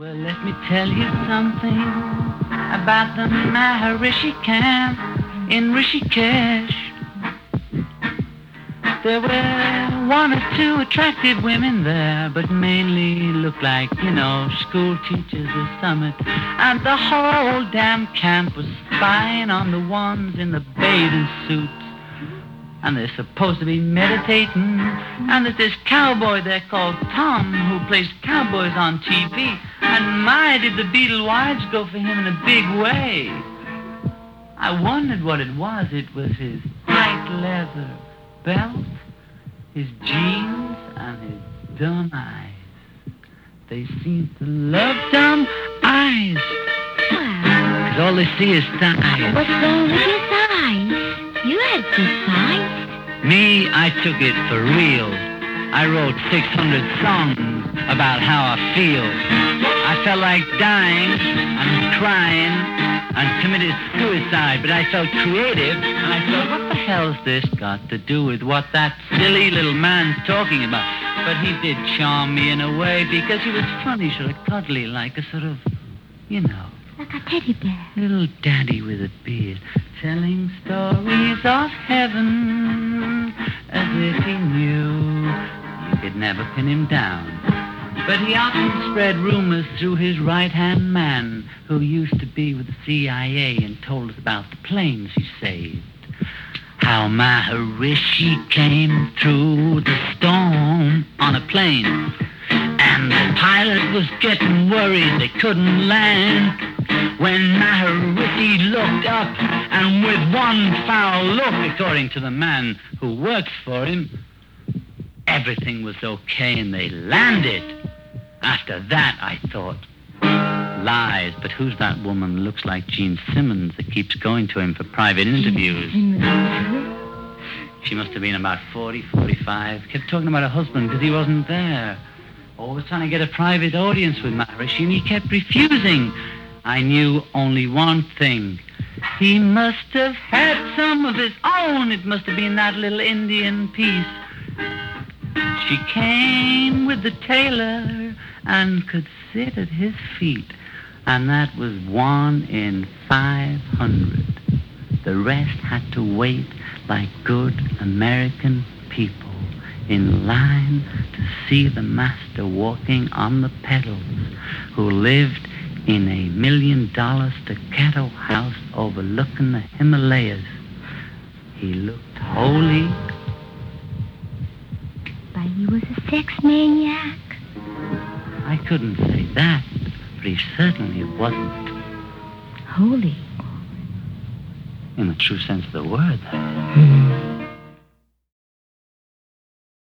Well, let me tell you something about the Maharishi camp in Rishikesh. There were one or two attractive women there, but mainly looked like, you know, school teachers or summit. And the whole damn camp was spying on the ones in the bathing suits. And they're supposed to be meditating. And there's this cowboy there called Tom who plays cowboys on TV. And my, did the Beatle wives go for him in a big way. I wondered what it was. It was his tight leather belt, his jeans, and his dumb eyes. They seem to love dumb eyes. 'Cause all they see is thighs. what's wrong with? Me, I took it for real. I wrote 600 songs about how I feel. I felt like dying I'm crying and committed suicide, but I felt creative and I thought, what the hell's this got to do with what that silly little man's talking about? But he did charm me in a way because he was funny, sort of cuddly, like a sort of, you know, Like a teddy bear. Little daddy with a beard, telling stories of heaven as if he knew you could never pin him down. But he often spread rumors through his right-hand man, who used to be with the CIA and told us about the planes he saved. How Maharishi came through the storm on a plane. And the pilot was getting worried they couldn't land. When Maharishi looked up, and with one foul look, according to the man who works for him, everything was okay and they landed. After that, I thought, lies, but who's that woman looks like Jean Simmons that keeps going to him for private interviews? She must have been about 40, 45. Kept talking about her husband because he wasn't there. Always trying to get a private audience with Maharishi, and he kept refusing. I knew only one thing. He must have had some of his own. It must have been that little Indian piece. She came with the tailor and could sit at his feet. And that was one in 500. The rest had to wait like good American people in line to see the master walking on the pedals who lived in a million dollar staccato house overlooking the Himalayas. He looked holy. But he was a sex maniac. I couldn't say that, but he certainly wasn't, Holy. in the true sense of the word. Hmm.